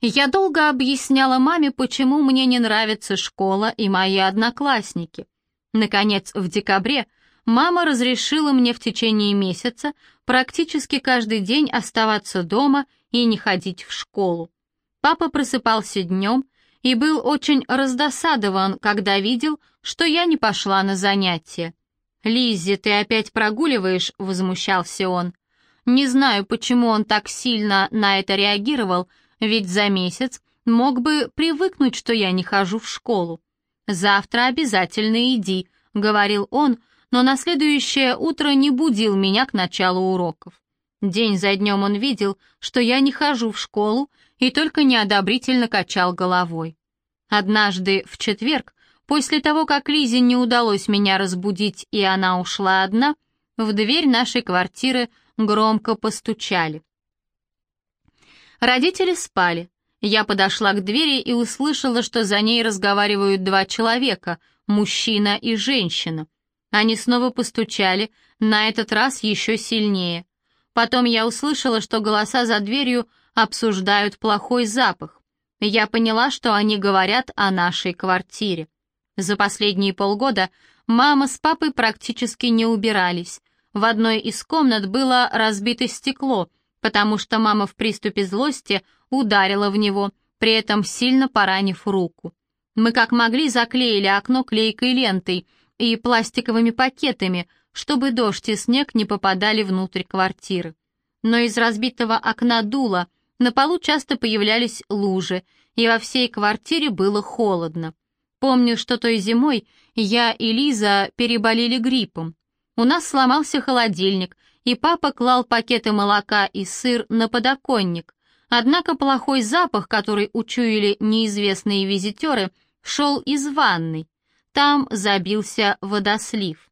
Я долго объясняла маме, почему мне не нравится школа и мои одноклассники. Наконец, в декабре мама разрешила мне в течение месяца практически каждый день оставаться дома и не ходить в школу. Папа просыпался днем и был очень раздосадован, когда видел, что я не пошла на занятия. «Лиззи, ты опять прогуливаешь?» — возмущался он. Не знаю, почему он так сильно на это реагировал, ведь за месяц мог бы привыкнуть, что я не хожу в школу. «Завтра обязательно иди», — говорил он, но на следующее утро не будил меня к началу уроков. День за днем он видел, что я не хожу в школу и только неодобрительно качал головой. Однажды в четверг, после того, как Лизе не удалось меня разбудить и она ушла одна, в дверь нашей квартиры громко постучали. Родители спали. Я подошла к двери и услышала, что за ней разговаривают два человека, мужчина и женщина. Они снова постучали, на этот раз еще сильнее. Потом я услышала, что голоса за дверью обсуждают плохой запах. Я поняла, что они говорят о нашей квартире. За последние полгода мама с папой практически не убирались. В одной из комнат было разбито стекло, потому что мама в приступе злости ударила в него, при этом сильно поранив руку. Мы как могли заклеили окно клейкой лентой и пластиковыми пакетами, чтобы дождь и снег не попадали внутрь квартиры. Но из разбитого окна дуло, на полу часто появлялись лужи, и во всей квартире было холодно. Помню, что той зимой я и Лиза переболели гриппом. У нас сломался холодильник, и папа клал пакеты молока и сыр на подоконник. Однако плохой запах, который учуяли неизвестные визитеры, шел из ванной. Там забился водослив.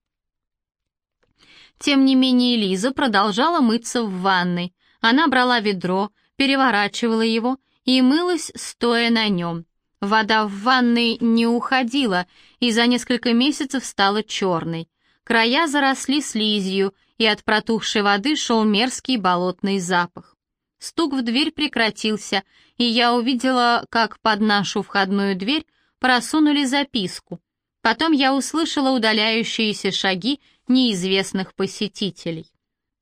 Тем не менее Лиза продолжала мыться в ванной. Она брала ведро, переворачивала его и мылась, стоя на нем. Вода в ванной не уходила и за несколько месяцев стала черной. Края заросли слизью, и от протухшей воды шел мерзкий болотный запах. Стук в дверь прекратился, и я увидела, как под нашу входную дверь просунули записку. Потом я услышала удаляющиеся шаги неизвестных посетителей.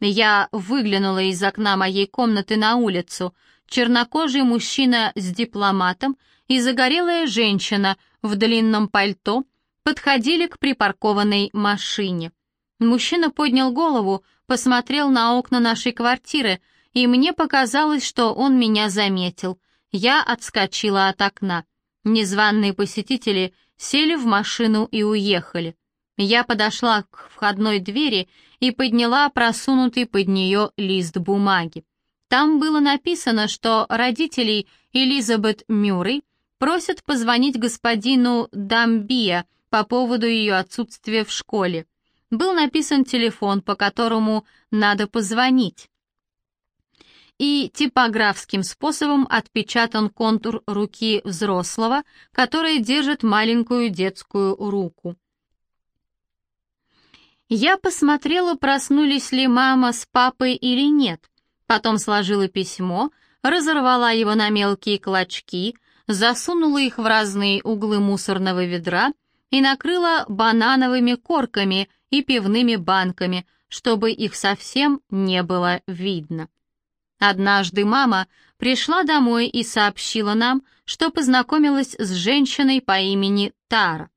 Я выглянула из окна моей комнаты на улицу. Чернокожий мужчина с дипломатом и загорелая женщина в длинном пальто — подходили к припаркованной машине. Мужчина поднял голову, посмотрел на окна нашей квартиры, и мне показалось, что он меня заметил. Я отскочила от окна. Незваные посетители сели в машину и уехали. Я подошла к входной двери и подняла просунутый под нее лист бумаги. Там было написано, что родителей Элизабет Мюррей просят позвонить господину Дамбия по поводу ее отсутствия в школе. Был написан телефон, по которому надо позвонить. И типографским способом отпечатан контур руки взрослого, который держит маленькую детскую руку. Я посмотрела, проснулись ли мама с папой или нет. Потом сложила письмо, разорвала его на мелкие клочки, засунула их в разные углы мусорного ведра — и накрыла банановыми корками и пивными банками, чтобы их совсем не было видно. Однажды мама пришла домой и сообщила нам, что познакомилась с женщиной по имени Тара.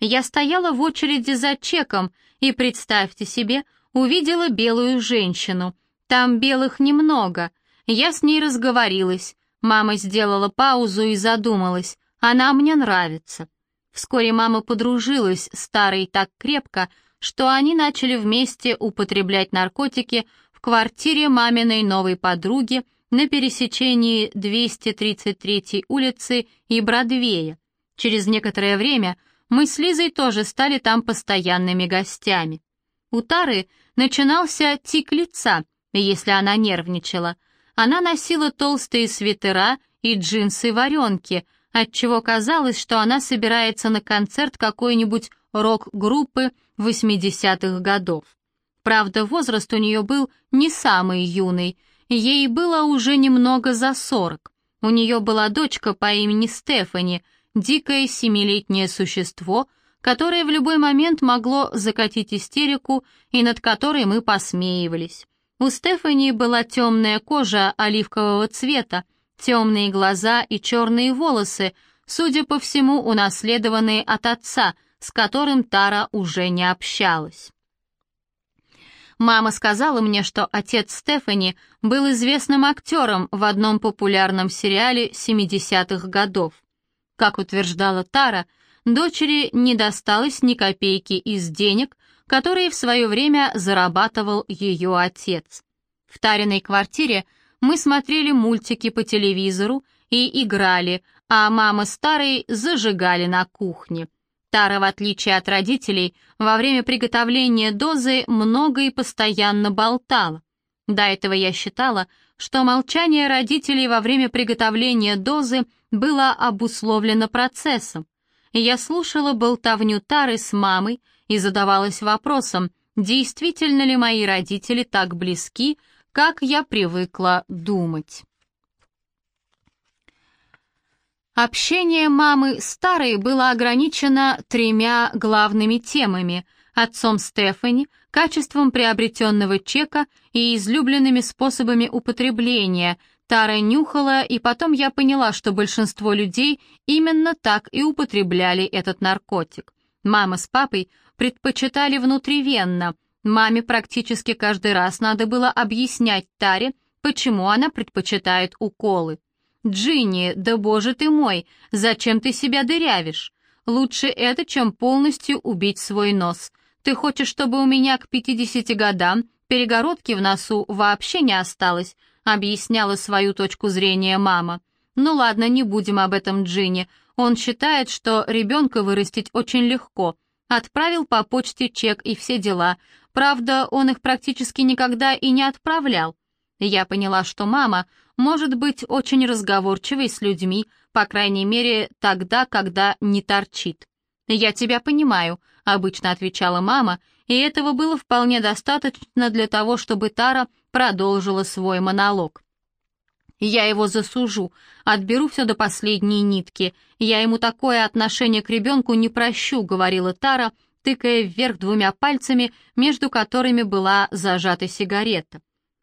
Я стояла в очереди за чеком и, представьте себе, увидела белую женщину. Там белых немного. Я с ней разговорилась. Мама сделала паузу и задумалась. Она мне нравится. Вскоре мама подружилась с Тарой так крепко, что они начали вместе употреблять наркотики в квартире маминой новой подруги на пересечении 233 улицы и Бродвея. Через некоторое время мы с Лизой тоже стали там постоянными гостями. У Тары начинался тик лица, если она нервничала. Она носила толстые свитера и джинсы-варенки — отчего казалось, что она собирается на концерт какой-нибудь рок-группы 80-х годов. Правда, возраст у нее был не самый юный, ей было уже немного за 40. У нее была дочка по имени Стефани, дикое семилетнее существо, которое в любой момент могло закатить истерику и над которой мы посмеивались. У Стефани была темная кожа оливкового цвета, темные глаза и черные волосы, судя по всему, унаследованные от отца, с которым Тара уже не общалась. Мама сказала мне, что отец Стефани был известным актером в одном популярном сериале 70-х годов. Как утверждала Тара, дочери не досталось ни копейки из денег, которые в свое время зарабатывал ее отец. В Тариной квартире мы смотрели мультики по телевизору и играли, а мама с Тарой зажигали на кухне. Тара, в отличие от родителей, во время приготовления дозы много и постоянно болтала. До этого я считала, что молчание родителей во время приготовления дозы было обусловлено процессом. Я слушала болтовню Тары с мамой и задавалась вопросом, действительно ли мои родители так близки, как я привыкла думать. Общение мамы старой было ограничено тремя главными темами – отцом Стефани, качеством приобретенного чека и излюбленными способами употребления. Тара нюхала, и потом я поняла, что большинство людей именно так и употребляли этот наркотик. Мама с папой предпочитали внутривенно. Маме практически каждый раз надо было объяснять Таре, почему она предпочитает уколы. «Джинни, да боже ты мой, зачем ты себя дырявишь? Лучше это, чем полностью убить свой нос. Ты хочешь, чтобы у меня к 50 годам перегородки в носу вообще не осталось?» объясняла свою точку зрения мама. «Ну ладно, не будем об этом Джинни. Он считает, что ребенка вырастить очень легко. Отправил по почте чек и все дела. Правда, он их практически никогда и не отправлял. Я поняла, что мама может быть очень разговорчивой с людьми, по крайней мере, тогда, когда не торчит. «Я тебя понимаю», — обычно отвечала мама, и этого было вполне достаточно для того, чтобы Тара продолжила свой монолог. «Я его засужу, отберу все до последней нитки. Я ему такое отношение к ребенку не прощу», — говорила Тара, тыкая вверх двумя пальцами, между которыми была зажата сигарета.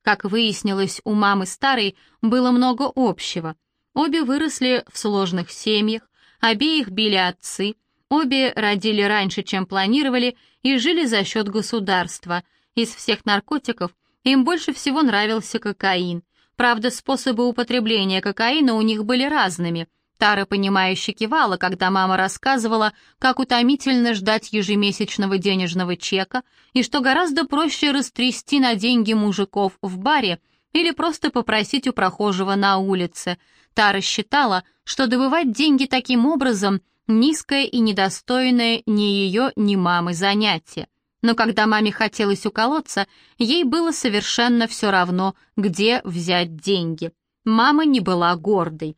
Как выяснилось, у мамы старой было много общего. Обе выросли в сложных семьях, обеих били отцы, обе родили раньше, чем планировали, и жили за счет государства. Из всех наркотиков им больше всего нравился кокаин. Правда, способы употребления кокаина у них были разными — Тара, понимающе кивала, когда мама рассказывала, как утомительно ждать ежемесячного денежного чека и что гораздо проще растрясти на деньги мужиков в баре или просто попросить у прохожего на улице. Тара считала, что добывать деньги таким образом — низкое и недостойное ни ее, ни мамы занятие. Но когда маме хотелось уколоться, ей было совершенно все равно, где взять деньги. Мама не была гордой.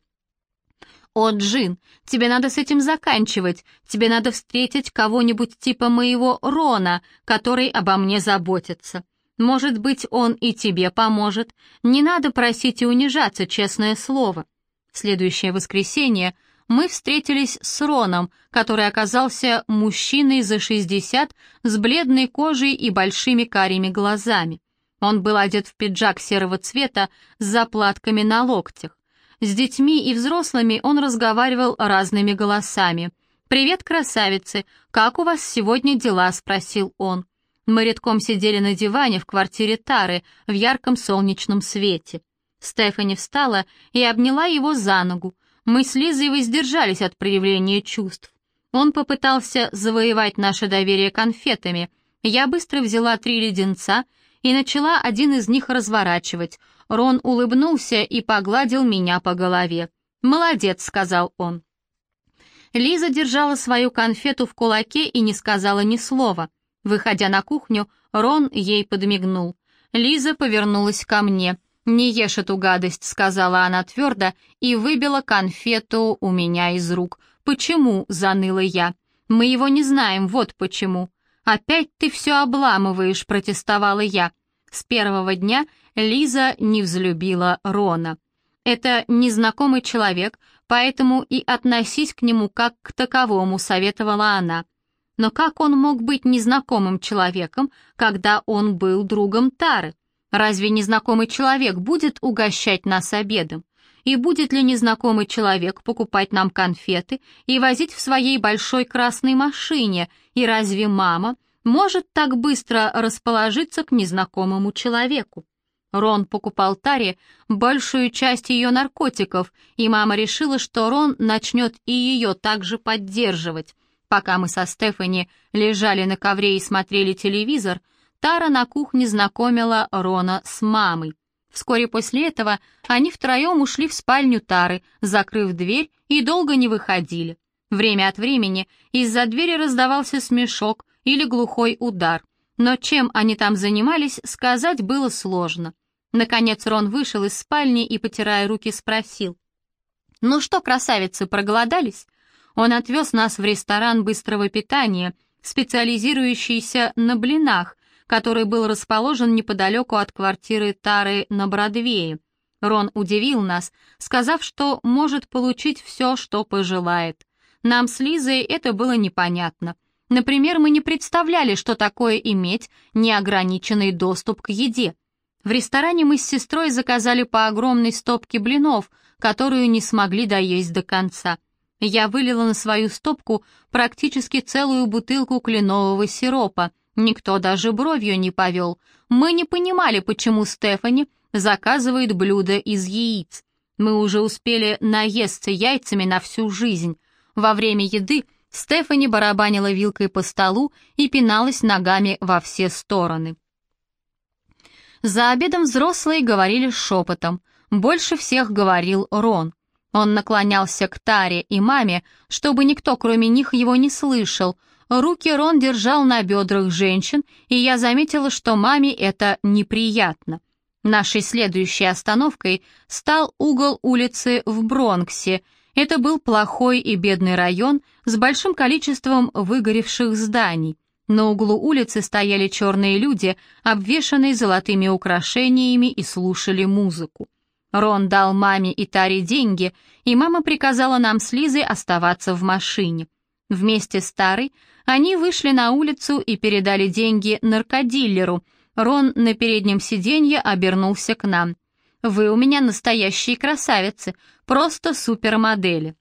«О, Джин, тебе надо с этим заканчивать. Тебе надо встретить кого-нибудь типа моего Рона, который обо мне заботится. Может быть, он и тебе поможет. Не надо просить и унижаться, честное слово». Следующее воскресенье мы встретились с Роном, который оказался мужчиной за 60 с бледной кожей и большими карими глазами. Он был одет в пиджак серого цвета с заплатками на локтях. С детьми и взрослыми он разговаривал разными голосами. «Привет, красавицы! Как у вас сегодня дела?» — спросил он. Мы редком сидели на диване в квартире Тары в ярком солнечном свете. Стефани встала и обняла его за ногу. Мы с Лизой воздержались от проявления чувств. Он попытался завоевать наше доверие конфетами. Я быстро взяла три леденца и начала один из них разворачивать. Рон улыбнулся и погладил меня по голове. «Молодец», — сказал он. Лиза держала свою конфету в кулаке и не сказала ни слова. Выходя на кухню, Рон ей подмигнул. Лиза повернулась ко мне. «Не ешь эту гадость», — сказала она твердо и выбила конфету у меня из рук. «Почему?» — заныла я. «Мы его не знаем, вот почему». «Опять ты все обламываешь», — протестовала я. С первого дня Лиза не взлюбила Рона. Это незнакомый человек, поэтому и относись к нему как к таковому, советовала она. Но как он мог быть незнакомым человеком, когда он был другом Тары? Разве незнакомый человек будет угощать нас обедом? И будет ли незнакомый человек покупать нам конфеты и возить в своей большой красной машине? И разве мама может так быстро расположиться к незнакомому человеку? Рон покупал Таре большую часть ее наркотиков, и мама решила, что Рон начнет и ее также поддерживать. Пока мы со Стефани лежали на ковре и смотрели телевизор, Тара на кухне знакомила Рона с мамой. Вскоре после этого они втроем ушли в спальню Тары, закрыв дверь и долго не выходили. Время от времени из-за двери раздавался смешок или глухой удар, но чем они там занимались, сказать было сложно. Наконец Рон вышел из спальни и, потирая руки, спросил. «Ну что, красавицы, проголодались? Он отвез нас в ресторан быстрого питания, специализирующийся на блинах, который был расположен неподалеку от квартиры Тары на Бродвее. Рон удивил нас, сказав, что может получить все, что пожелает. Нам с Лизой это было непонятно. Например, мы не представляли, что такое иметь неограниченный доступ к еде. В ресторане мы с сестрой заказали по огромной стопке блинов, которую не смогли доесть до конца. Я вылила на свою стопку практически целую бутылку кленового сиропа. Никто даже бровью не повел. Мы не понимали, почему Стефани заказывает блюдо из яиц. Мы уже успели наесться яйцами на всю жизнь. Во время еды Стефани барабанила вилкой по столу и пиналась ногами во все стороны. За обедом взрослые говорили шепотом. Больше всех говорил Рон. Он наклонялся к Таре и маме, чтобы никто, кроме них, его не слышал. Руки Рон держал на бедрах женщин, и я заметила, что маме это неприятно. Нашей следующей остановкой стал угол улицы в Бронксе. Это был плохой и бедный район с большим количеством выгоревших зданий. На углу улицы стояли черные люди, обвешанные золотыми украшениями и слушали музыку. Рон дал маме и Таре деньги, и мама приказала нам с Лизой оставаться в машине. Вместе с Тарой они вышли на улицу и передали деньги наркодиллеру. Рон на переднем сиденье обернулся к нам. «Вы у меня настоящие красавицы, просто супермодели».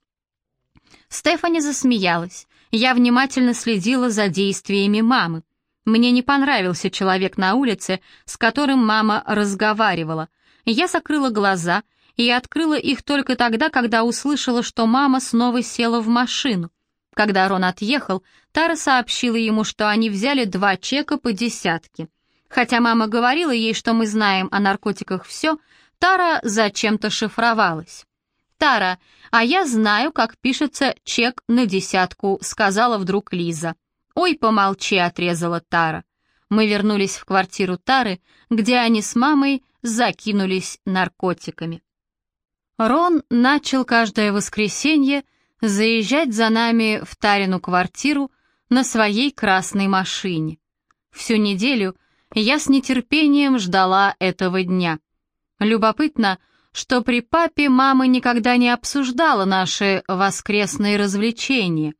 Стефани засмеялась. Я внимательно следила за действиями мамы. Мне не понравился человек на улице, с которым мама разговаривала — я закрыла глаза и открыла их только тогда, когда услышала, что мама снова села в машину. Когда Рон отъехал, Тара сообщила ему, что они взяли два чека по десятке. Хотя мама говорила ей, что мы знаем о наркотиках все, Тара зачем-то шифровалась. «Тара, а я знаю, как пишется чек на десятку», — сказала вдруг Лиза. «Ой, помолчи», — отрезала Тара. Мы вернулись в квартиру Тары, где они с мамой закинулись наркотиками. Рон начал каждое воскресенье заезжать за нами в Тарину квартиру на своей красной машине. Всю неделю я с нетерпением ждала этого дня. Любопытно, что при папе мама никогда не обсуждала наши воскресные развлечения.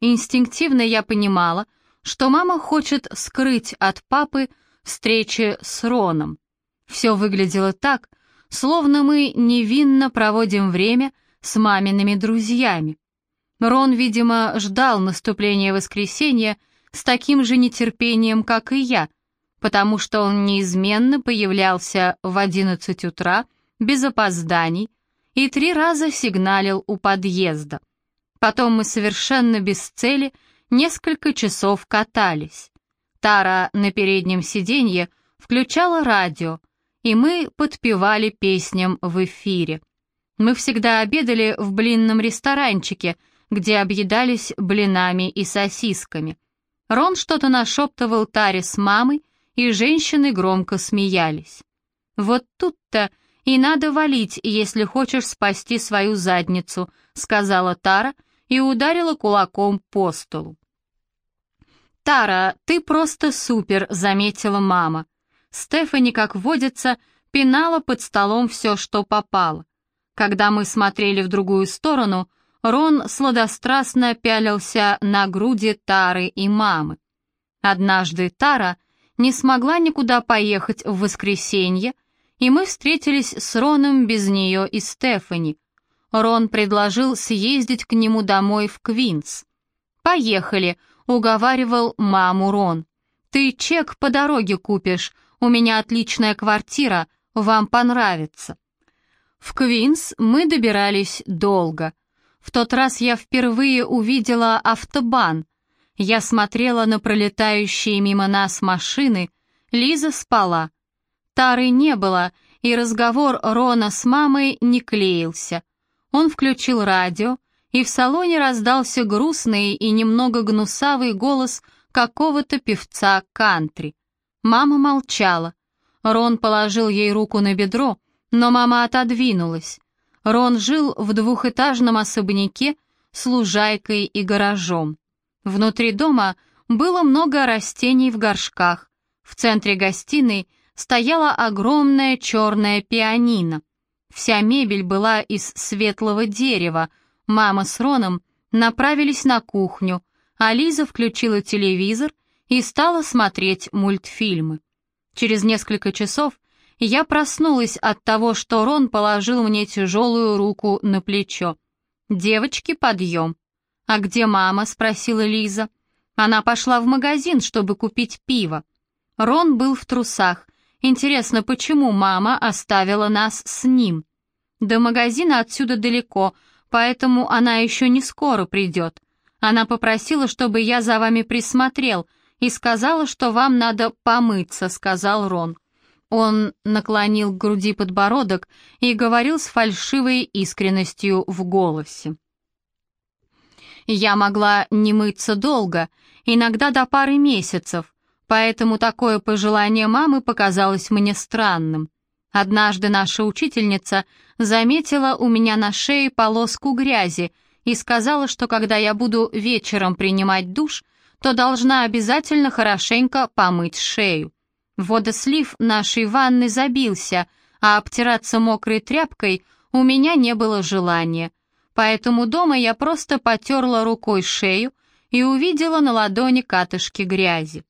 Инстинктивно я понимала, что мама хочет скрыть от папы встречи с Роном. Все выглядело так, словно мы невинно проводим время с мамиными друзьями. Рон, видимо, ждал наступления воскресенья с таким же нетерпением, как и я, потому что он неизменно появлялся в одиннадцать утра без опозданий и три раза сигналил у подъезда. Потом мы совершенно без цели несколько часов катались. Тара на переднем сиденье включала радио, и мы подпевали песням в эфире. Мы всегда обедали в блинном ресторанчике, где объедались блинами и сосисками. Рон что-то нашептывал Таре с мамой, и женщины громко смеялись. «Вот тут-то и надо валить, если хочешь спасти свою задницу», сказала Тара и ударила кулаком по столу. «Тара, ты просто супер», — заметила мама. Стефани, как водится, пинала под столом все, что попало. Когда мы смотрели в другую сторону, Рон сладострастно пялился на груди Тары и мамы. Однажды Тара не смогла никуда поехать в воскресенье, и мы встретились с Роном без нее и Стефани. Рон предложил съездить к нему домой в Квинс. «Поехали», — уговаривал маму Рон. «Ты чек по дороге купишь, у меня отличная квартира, вам понравится». В Квинс мы добирались долго. В тот раз я впервые увидела автобан. Я смотрела на пролетающие мимо нас машины, Лиза спала. Тары не было, и разговор Рона с мамой не клеился. Он включил радио, и в салоне раздался грустный и немного гнусавый голос какого-то певца кантри. Мама молчала. Рон положил ей руку на бедро, но мама отодвинулась. Рон жил в двухэтажном особняке с лужайкой и гаражом. Внутри дома было много растений в горшках. В центре гостиной стояла огромная черная пианино. Вся мебель была из светлого дерева. Мама с Роном направились на кухню, а Лиза включила телевизор и стала смотреть мультфильмы. Через несколько часов я проснулась от того, что Рон положил мне тяжелую руку на плечо. «Девочки, подъем!» «А где мама?» — спросила Лиза. Она пошла в магазин, чтобы купить пиво. Рон был в трусах, Интересно, почему мама оставила нас с ним? До магазина отсюда далеко, поэтому она еще не скоро придет. Она попросила, чтобы я за вами присмотрел, и сказала, что вам надо помыться», — сказал Рон. Он наклонил к груди подбородок и говорил с фальшивой искренностью в голосе. «Я могла не мыться долго, иногда до пары месяцев, поэтому такое пожелание мамы показалось мне странным. Однажды наша учительница заметила у меня на шее полоску грязи и сказала, что когда я буду вечером принимать душ, то должна обязательно хорошенько помыть шею. Водослив нашей ванны забился, а обтираться мокрой тряпкой у меня не было желания. Поэтому дома я просто потерла рукой шею и увидела на ладони катышки грязи.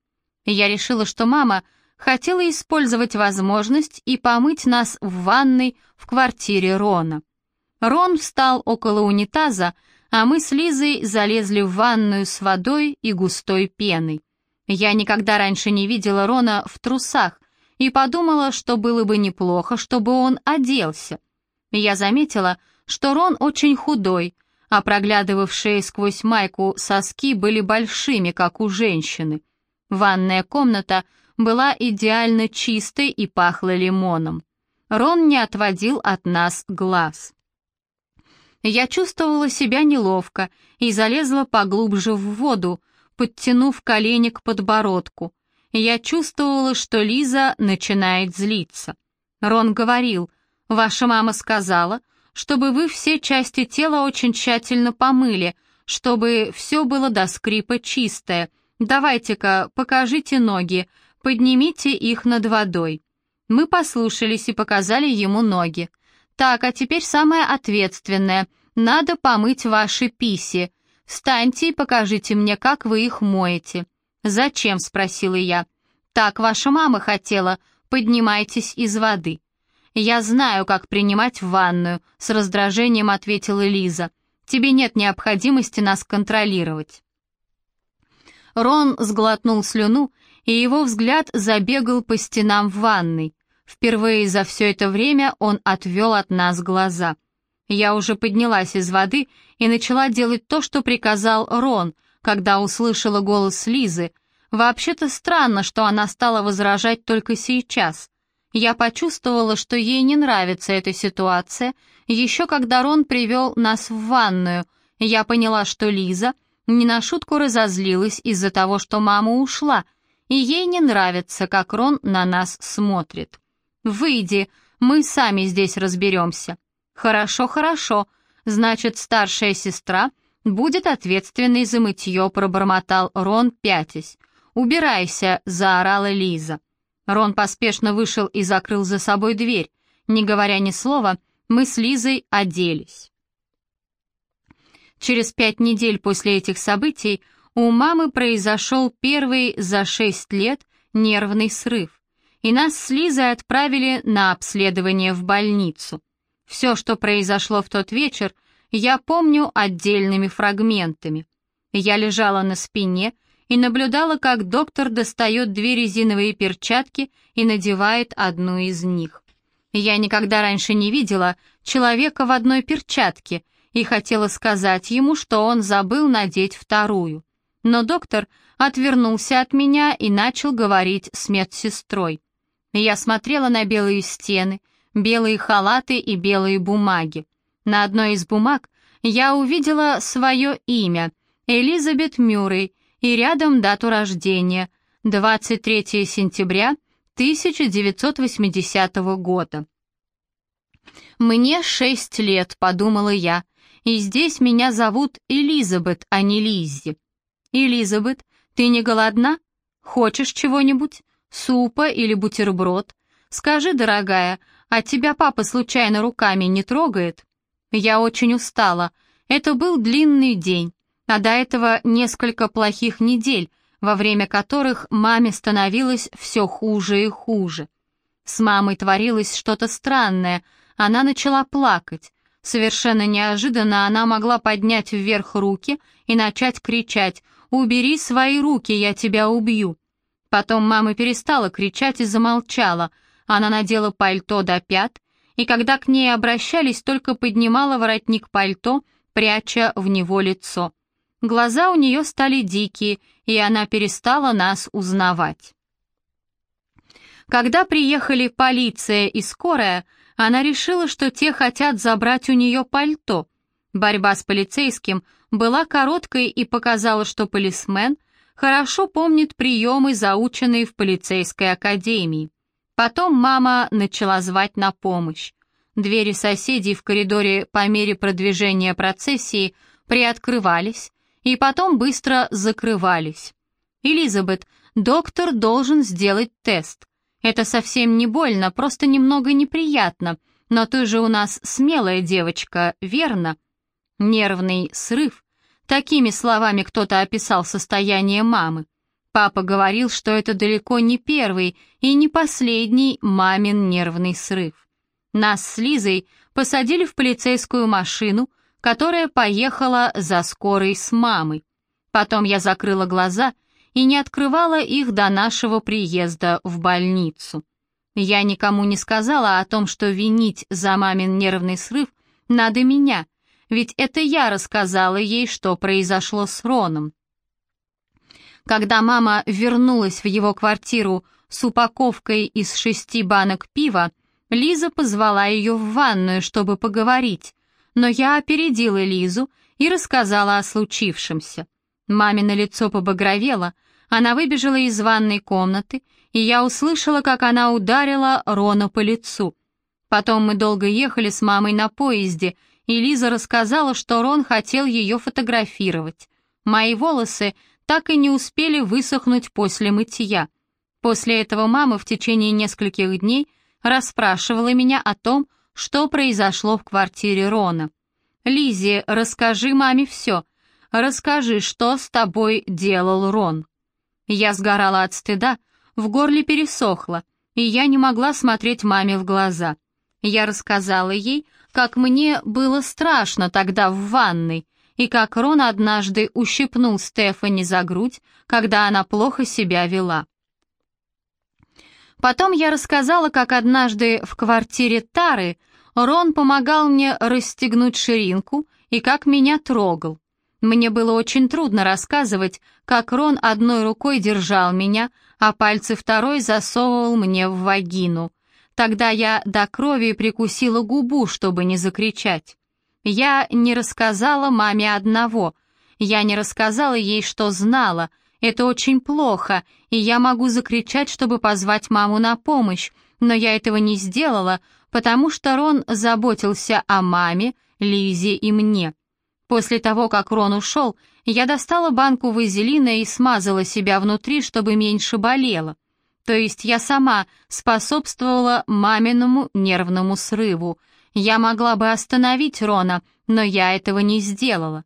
Я решила, что мама хотела использовать возможность и помыть нас в ванной в квартире Рона. Рон встал около унитаза, а мы с Лизой залезли в ванную с водой и густой пеной. Я никогда раньше не видела Рона в трусах и подумала, что было бы неплохо, чтобы он оделся. Я заметила, что Рон очень худой, а проглядывавшие сквозь майку соски были большими, как у женщины. Ванная комната была идеально чистой и пахла лимоном. Рон не отводил от нас глаз. Я чувствовала себя неловко и залезла поглубже в воду, подтянув колени к подбородку. Я чувствовала, что Лиза начинает злиться. Рон говорил, «Ваша мама сказала, чтобы вы все части тела очень тщательно помыли, чтобы все было до скрипа чистое, «Давайте-ка, покажите ноги, поднимите их над водой». Мы послушались и показали ему ноги. «Так, а теперь самое ответственное. Надо помыть ваши писи. Встаньте и покажите мне, как вы их моете». «Зачем?» — спросила я. «Так ваша мама хотела. Поднимайтесь из воды». «Я знаю, как принимать ванную», — с раздражением ответила Лиза. «Тебе нет необходимости нас контролировать». Рон сглотнул слюну, и его взгляд забегал по стенам в ванной. Впервые за все это время он отвел от нас глаза. Я уже поднялась из воды и начала делать то, что приказал Рон, когда услышала голос Лизы. Вообще-то странно, что она стала возражать только сейчас. Я почувствовала, что ей не нравится эта ситуация, еще когда Рон привел нас в ванную. Я поняла, что Лиза — не на шутку разозлилась из-за того, что мама ушла, и ей не нравится, как Рон на нас смотрит. «Выйди, мы сами здесь разберемся». «Хорошо, хорошо, значит, старшая сестра будет ответственной за мытье», пробормотал Рон, пятясь. «Убирайся», — заорала Лиза. Рон поспешно вышел и закрыл за собой дверь. Не говоря ни слова, Мы с Лизой оделись. Через пять недель после этих событий у мамы произошел первый за шесть лет нервный срыв, и нас с Лизой отправили на обследование в больницу. Все, что произошло в тот вечер, я помню отдельными фрагментами. Я лежала на спине и наблюдала, как доктор достает две резиновые перчатки и надевает одну из них. Я никогда раньше не видела человека в одной перчатке и хотела сказать ему, что он забыл надеть вторую. Но доктор отвернулся от меня и начал говорить с медсестрой. Я смотрела на белые стены, белые халаты и белые бумаги. На одной из бумаг я увидела свое имя — Элизабет Мюррей, и рядом дату рождения — 23 сентября 1980 года. «Мне шесть лет», — подумала я, — «и здесь меня зовут Элизабет, а не Лиззи». «Элизабет, ты не голодна? Хочешь чего-нибудь? Супа или бутерброд? Скажи, дорогая, а тебя папа случайно руками не трогает?» Я очень устала. Это был длинный день, а до этого несколько плохих недель, во время которых маме становилось все хуже и хуже. С мамой творилось что-то странное, она начала плакать. Совершенно неожиданно она могла поднять вверх руки и начать кричать «Убери свои руки, я тебя убью». Потом мама перестала кричать и замолчала. Она надела пальто до пят и когда к ней обращались, только поднимала воротник пальто, пряча в него лицо. Глаза у нее стали дикие, и она перестала нас узнавать. Когда приехали полиция и скорая, она решила, что те хотят забрать у нее пальто. Борьба с полицейским была короткой и показала, что полисмен хорошо помнит приемы, заученные в полицейской академии. Потом мама начала звать на помощь. Двери соседей в коридоре по мере продвижения процессии приоткрывались и потом быстро закрывались. «Элизабет, доктор должен сделать тест. Это совсем не больно, просто немного неприятно, но ты же у нас смелая девочка, верно?» Нервный срыв. Такими словами кто-то описал состояние мамы. Папа говорил, что это далеко не первый и не последний мамин нервный срыв. Нас с Лизой посадили в полицейскую машину, которая поехала за скорой с мамой. Потом я закрыла глаза и не открывала их до нашего приезда в больницу. Я никому не сказала о том, что винить за мамин нервный срыв надо меня, ведь это я рассказала ей, что произошло с Роном. Когда мама вернулась в его квартиру с упаковкой из шести банок пива, Лиза позвала ее в ванную, чтобы поговорить, но я опередила Лизу и рассказала о случившемся. Мамино лицо побагровело, она выбежала из ванной комнаты, и я услышала, как она ударила Рона по лицу. Потом мы долго ехали с мамой на поезде, и Лиза рассказала, что Рон хотел ее фотографировать. Мои волосы так и не успели высохнуть после мытья. После этого мама в течение нескольких дней расспрашивала меня о том, что произошло в квартире Рона. Лизи, расскажи маме все. Расскажи, что с тобой делал Рон». Я сгорала от стыда, в горле пересохло, и я не могла смотреть маме в глаза. Я рассказала ей, как мне было страшно тогда в ванной, и как Рон однажды ущипнул Стефани за грудь, когда она плохо себя вела. Потом я рассказала, как однажды в квартире Тары Рон помогал мне расстегнуть ширинку и как меня трогал. Мне было очень трудно рассказывать, как Рон одной рукой держал меня, а пальцы второй засовывал мне в вагину. Тогда я до крови прикусила губу, чтобы не закричать. Я не рассказала маме одного. Я не рассказала ей, что знала. Это очень плохо, и я могу закричать, чтобы позвать маму на помощь, но я этого не сделала, потому что Рон заботился о маме, Лизе и мне. После того, как Рон ушел, я достала банку вазелина и смазала себя внутри, чтобы меньше болело. То есть я сама способствовала маминому нервному срыву, Я могла бы остановить Рона, но я этого не сделала.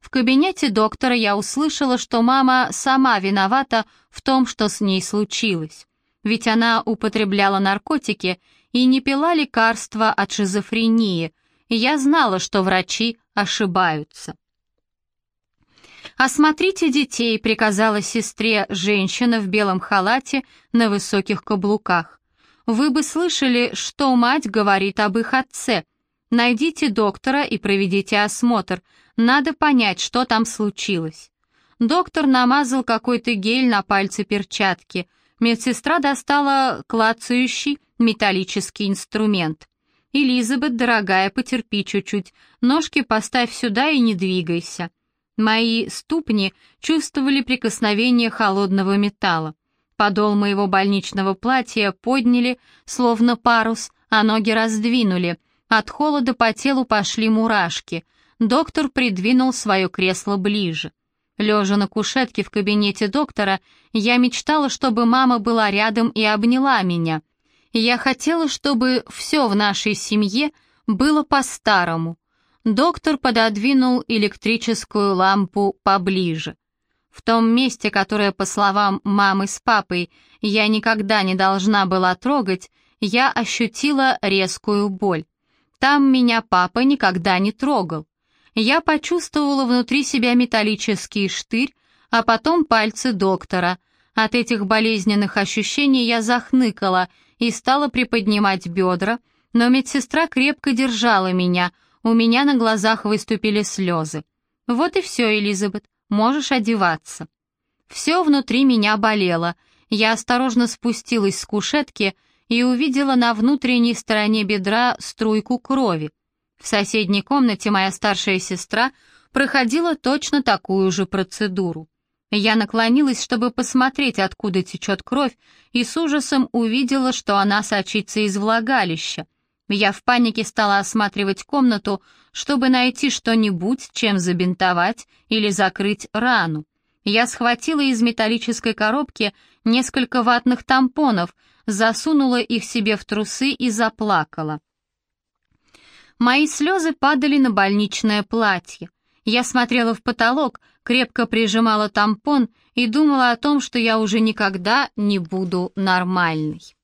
В кабинете доктора я услышала, что мама сама виновата в том, что с ней случилось. Ведь она употребляла наркотики и не пила лекарства от шизофрении, я знала, что врачи ошибаются. «Осмотрите детей», — приказала сестре женщина в белом халате на высоких каблуках. «Вы бы слышали, что мать говорит об их отце. Найдите доктора и проведите осмотр. Надо понять, что там случилось». Доктор намазал какой-то гель на пальцы перчатки. Медсестра достала клацающий металлический инструмент. «Элизабет, дорогая, потерпи чуть-чуть. Ножки поставь сюда и не двигайся». Мои ступни чувствовали прикосновение холодного металла. Подол моего больничного платья подняли, словно парус, а ноги раздвинули. От холода по телу пошли мурашки. Доктор придвинул свое кресло ближе. Лежа на кушетке в кабинете доктора, я мечтала, чтобы мама была рядом и обняла меня. Я хотела, чтобы все в нашей семье было по-старому. Доктор пододвинул электрическую лампу поближе. В том месте, которое, по словам мамы с папой, я никогда не должна была трогать, я ощутила резкую боль. Там меня папа никогда не трогал. Я почувствовала внутри себя металлический штырь, а потом пальцы доктора. От этих болезненных ощущений я захныкала и стала приподнимать бедра, но медсестра крепко держала меня — у меня на глазах выступили слезы. «Вот и все, Элизабет, можешь одеваться». Все внутри меня болело. Я осторожно спустилась с кушетки и увидела на внутренней стороне бедра струйку крови. В соседней комнате моя старшая сестра проходила точно такую же процедуру. Я наклонилась, чтобы посмотреть, откуда течет кровь, и с ужасом увидела, что она сочится из влагалища. Я в панике стала осматривать комнату, чтобы найти что-нибудь, чем забинтовать или закрыть рану. Я схватила из металлической коробки несколько ватных тампонов, засунула их себе в трусы и заплакала. Мои слезы падали на больничное платье. Я смотрела в потолок, крепко прижимала тампон и думала о том, что я уже никогда не буду нормальной.